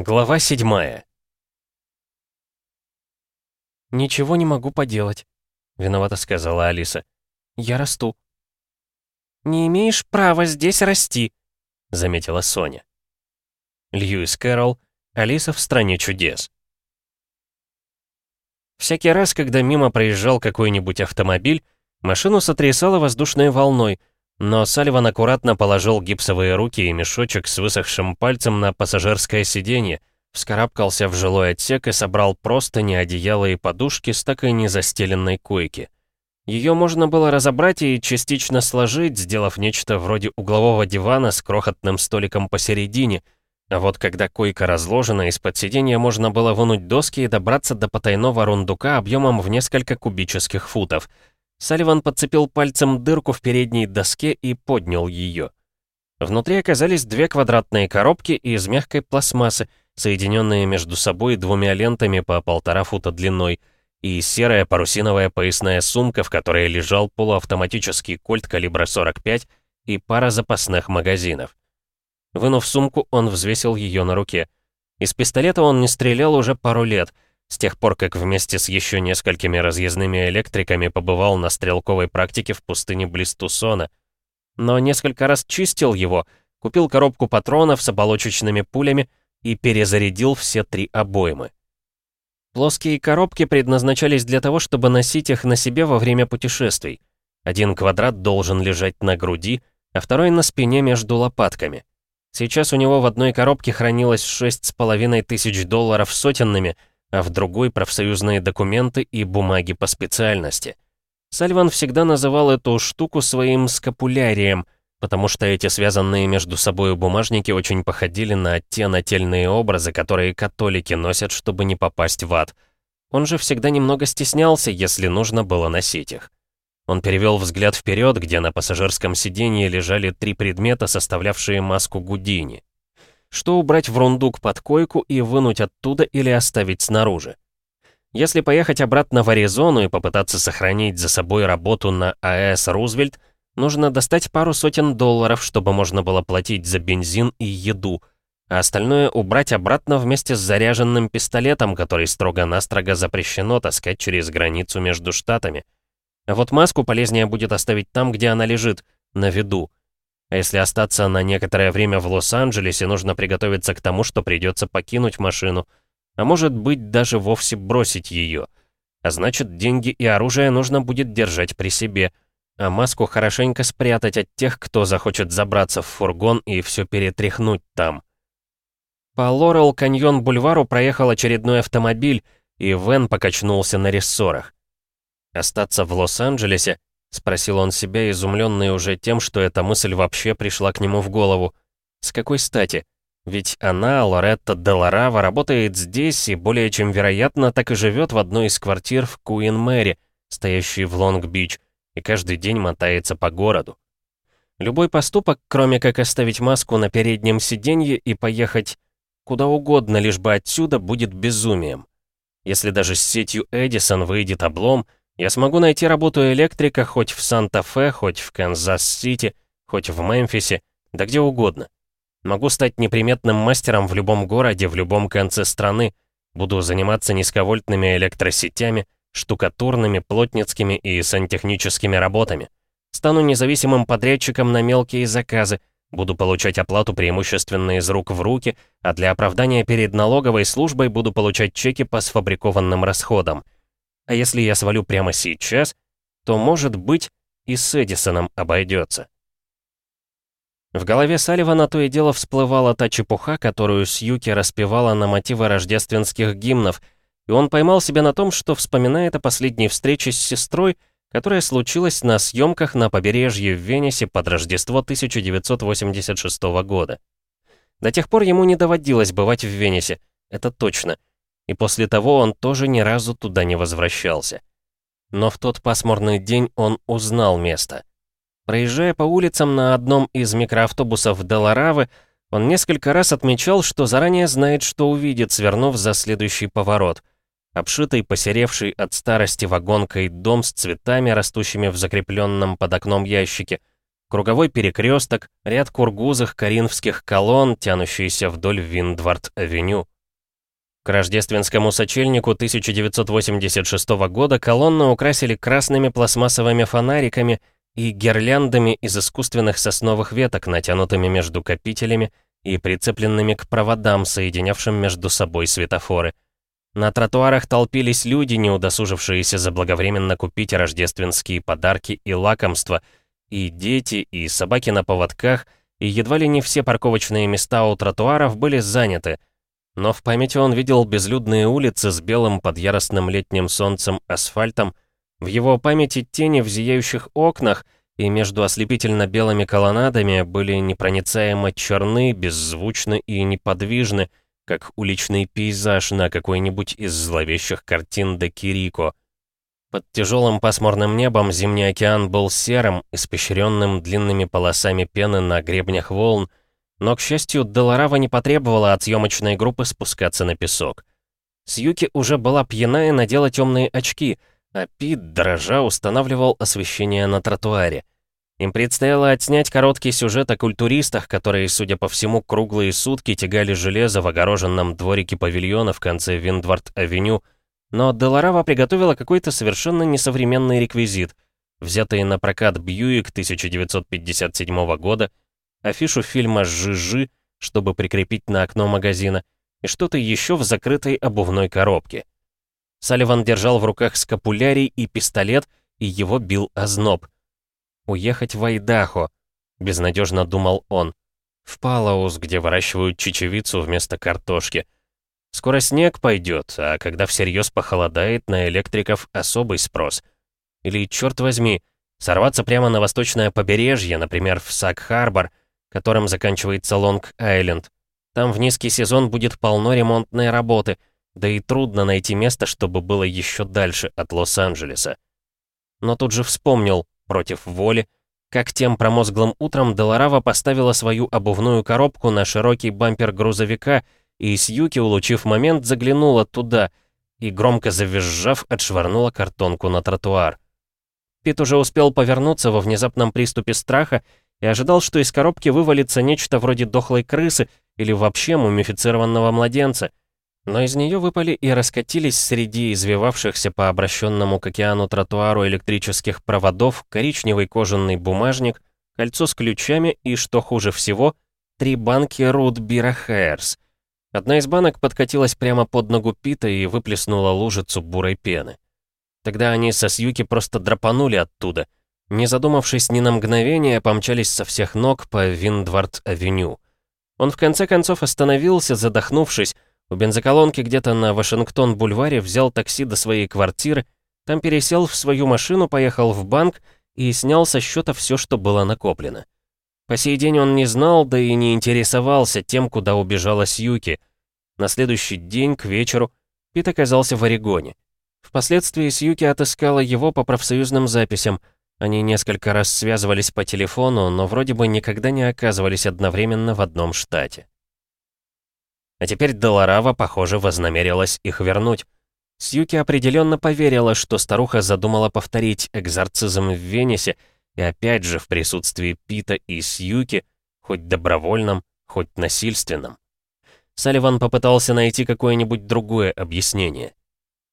Глава седьмая. «Ничего не могу поделать», — виновато сказала Алиса. «Я расту». «Не имеешь права здесь расти», — заметила Соня. Льюис Кэрролл, Алиса в «Стране чудес». Всякий раз, когда мимо проезжал какой-нибудь автомобиль, машину сотрясало воздушной волной, но Салливан аккуратно положил гипсовые руки и мешочек с высохшим пальцем на пассажирское сиденье, вскарабкался в жилой отсек и собрал простыни, одеяло и подушки с так и не застеленной койки. Ее можно было разобрать и частично сложить, сделав нечто вроде углового дивана с крохотным столиком посередине, а вот когда койка разложена, из-под сиденья можно было вынуть доски и добраться до потайного рундука объемом в несколько кубических футов — Салливан подцепил пальцем дырку в передней доске и поднял ее. Внутри оказались две квадратные коробки из мягкой пластмассы, соединенные между собой двумя лентами по полтора фута длиной, и серая парусиновая поясная сумка, в которой лежал полуавтоматический кольт калибра 45 и пара запасных магазинов. Вынув сумку, он взвесил ее на руке. Из пистолета он не стрелял уже пару лет — с тех пор, как вместе с еще несколькими разъездными электриками побывал на стрелковой практике в пустыне близ Тусона. Но несколько раз чистил его, купил коробку патронов с оболочечными пулями и перезарядил все три обоймы. Плоские коробки предназначались для того, чтобы носить их на себе во время путешествий. Один квадрат должен лежать на груди, а второй на спине между лопатками. Сейчас у него в одной коробке хранилось шесть с половиной тысяч долларов сотенными — а в другой профсоюзные документы и бумаги по специальности. Сальван всегда называл эту штуку своим скапулярием, потому что эти связанные между собой бумажники очень походили на те нательные образы, которые католики носят, чтобы не попасть в ад. Он же всегда немного стеснялся, если нужно было носить их. Он перевел взгляд вперед, где на пассажирском сиденье лежали три предмета, составлявшие маску Гудини что убрать в рундук под койку и вынуть оттуда или оставить снаружи. Если поехать обратно в Аризону и попытаться сохранить за собой работу на АЭС «Рузвельт», нужно достать пару сотен долларов, чтобы можно было платить за бензин и еду, а остальное убрать обратно вместе с заряженным пистолетом, который строго-настрого запрещено таскать через границу между штатами. А вот маску полезнее будет оставить там, где она лежит, на виду. А если остаться на некоторое время в Лос-Анджелесе, нужно приготовиться к тому, что придется покинуть машину. А может быть, даже вовсе бросить ее. А значит, деньги и оружие нужно будет держать при себе. А маску хорошенько спрятать от тех, кто захочет забраться в фургон и все перетряхнуть там. По Лорел-Каньон-Бульвару проехал очередной автомобиль, и Вен покачнулся на рессорах. Остаться в Лос-Анджелесе — спросил он себя, изумленный уже тем, что эта мысль вообще пришла к нему в голову. «С какой стати? Ведь она, Лоретта Деларава, работает здесь и более чем вероятно там и живет в одной из квартир в Куин-Мэри, стоящей в Лонг-Бич, и каждый день мотается по городу. Любой поступок, кроме как оставить маску на переднем сиденье и поехать куда угодно, лишь бы отсюда, будет безумием. Если даже с сетью Эдисон выйдет облом — я смогу найти работу электрика хоть в Санта-Фе, хоть в Канзас-Сити, хоть в Мемфисе, да где угодно. Могу стать неприметным мастером в любом городе, в любом конце страны. Буду заниматься низковольтными электросетями, штукатурными, плотницкими и сантехническими работами. Стану независимым подрядчиком на мелкие заказы, буду получать оплату преимущественно из рук в руки, а для оправдания перед налоговой службой буду получать чеки по сфабрикованным расходам. А если я свалю прямо сейчас, то, может быть, и с Эдисоном обойдется. В голове Салливана то и дело всплывала та чепуха, которую Сьюки распевала на мотивы рождественских гимнов, и он поймал себя на том, что вспоминает о последней встрече с сестрой, которая случилась на съемках на побережье в Венесе под Рождество 1986 года. До тех пор ему не доводилось бывать в Венесе, это точно — и после того он тоже ни разу туда не возвращался. Но в тот пасмурный день он узнал место. Проезжая по улицам на одном из микроавтобусов Деларавы, он несколько раз отмечал, что заранее знает, что увидит, свернув за следующий поворот. Обшитый, посеревший от старости вагонкой дом с цветами, растущими в закрепленном под окном ящике. Круговой перекресток, ряд кургузых коринфских колонн, тянущиеся вдоль Виндвард-авеню. К рождественскому сочельнику 1986 года колонны украсили красными пластмассовыми фонариками и гирляндами из искусственных сосновых веток, натянутыми между копителями и прицепленными к проводам, соединявшим между собой светофоры. На тротуарах толпились люди, не удосужившиеся заблаговременно купить рождественские подарки и лакомства, и дети, и собаки на поводках, и едва ли не все парковочные места у тротуаров были заняты — но в памяти он видел безлюдные улицы с белым под яростным летним солнцем асфальтом, в его памяти тени в зияющих окнах и между ослепительно-белыми колоннадами были непроницаемо черны, беззвучны и неподвижны, как уличный пейзаж на какой-нибудь из зловещих картин де Кирико. Под тяжелым пасмурным небом зимний океан был серым, испещренным длинными полосами пены на гребнях волн, но, к счастью, Деларава не потребовала от съемочной группы спускаться на песок. Сьюки уже была пьяна и надела темные очки, а Пит, дрожа, устанавливал освещение на тротуаре. Им предстояло отснять короткий сюжет о культуристах, которые, судя по всему, круглые сутки тягали железо в огороженном дворике павильона в конце Виндвард-авеню, но Деларава приготовила какой-то совершенно несовременный реквизит, взятый на прокат Бьюик 1957 года, афишу фильма «Жижи», чтобы прикрепить на окно магазина, и что-то еще в закрытой обувной коробке. Салливан держал в руках скапулярий и пистолет, и его бил озноб. «Уехать в Айдахо», — безнадежно думал он. «В Палаус, где выращивают чечевицу вместо картошки. Скоро снег пойдет, а когда всерьез похолодает, на электриков особый спрос. Или, черт возьми, сорваться прямо на восточное побережье, например, в Сак-Харбор, которым заканчивается Лонг-Айленд. Там в низкий сезон будет полно ремонтной работы, да и трудно найти место, чтобы было еще дальше от Лос-Анджелеса. Но тут же вспомнил, против воли, как тем промозглым утром Деларава поставила свою обувную коробку на широкий бампер грузовика, и Сьюки, улучив момент, заглянула туда и, громко завизжав, отшвырнула картонку на тротуар. Пит уже успел повернуться во внезапном приступе страха и ожидал, что из коробки вывалится нечто вроде дохлой крысы или вообще мумифицированного младенца. Но из нее выпали и раскатились среди извивавшихся по обращенному к океану тротуару электрических проводов коричневый кожаный бумажник, кольцо с ключами и, что хуже всего, три банки Beer Hairs. Одна из банок подкатилась прямо под ногу Пита и выплеснула лужицу бурой пены. Тогда они со Сьюки просто драпанули оттуда — не задумавшись ни на мгновение, помчались со всех ног по Виндвард-авеню. Он в конце концов остановился, задохнувшись, у бензоколонки где-то на Вашингтон-бульваре взял такси до своей квартиры, там пересел в свою машину, поехал в банк и снял со счета все, что было накоплено. По сей день он не знал, да и не интересовался тем, куда убежала Сьюки. На следующий день, к вечеру, Пит оказался в Орегоне. Впоследствии Сьюки отыскала его по профсоюзным записям — они несколько раз связывались по телефону, но вроде бы никогда не оказывались одновременно в одном штате. А теперь Долорава, похоже, вознамерилась их вернуть. Сьюки определенно поверила, что старуха задумала повторить экзорцизм в Венесе, и опять же в присутствии Пита и Сьюки, хоть добровольном, хоть насильственном. Салливан попытался найти какое-нибудь другое объяснение.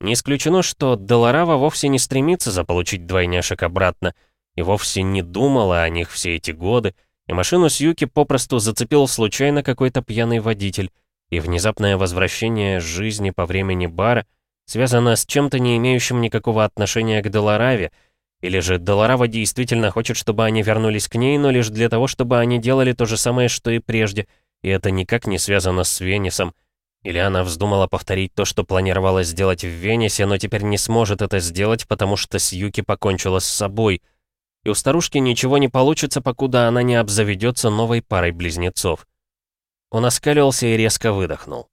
Не исключено, что Деларава вовсе не стремится заполучить двойняшек обратно, и вовсе не думала о них все эти годы, и машину Сьюки попросту зацепил случайно какой-то пьяный водитель, и внезапное возвращение жизни по времени бара связано с чем-то не имеющим никакого отношения к Делараве, или же Деларава действительно хочет, чтобы они вернулись к ней, но лишь для того, чтобы они делали то же самое, что и прежде, и это никак не связано с Венесом, или она вздумала повторить то, что планировала сделать в Венесе, но теперь не сможет это сделать, потому что Сьюки покончила с собой. И у старушки ничего не получится, покуда она не обзаведется новой парой близнецов. Он оскалился и резко выдохнул.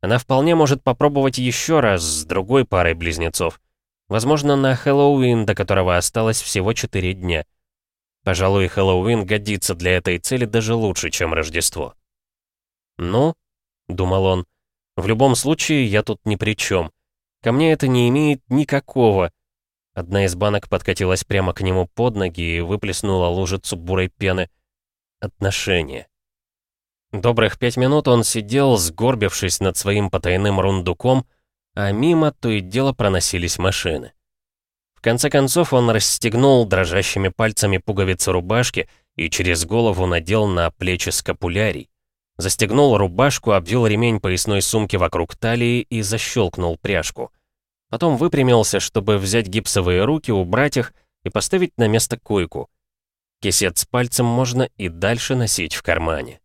Она вполне может попробовать еще раз с другой парой близнецов. Возможно, на Хэллоуин, до которого осталось всего 4 дня. Пожалуй, Хэллоуин годится для этой цели даже лучше, чем Рождество. «Ну», — думал он, — в любом случае, я тут ни при чем. Ко мне это не имеет никакого. Одна из банок подкатилась прямо к нему под ноги и выплеснула лужицу бурой пены. Отношения. Добрых пять минут он сидел, сгорбившись над своим потайным рундуком, а мимо то и дело проносились машины. В конце концов он расстегнул дрожащими пальцами пуговицы рубашки и через голову надел на плечи скапулярий. Застегнул рубашку, обвил ремень поясной сумки вокруг талии и защелкнул пряжку. Потом выпрямился, чтобы взять гипсовые руки, убрать их и поставить на место койку. Кисет с пальцем можно и дальше носить в кармане.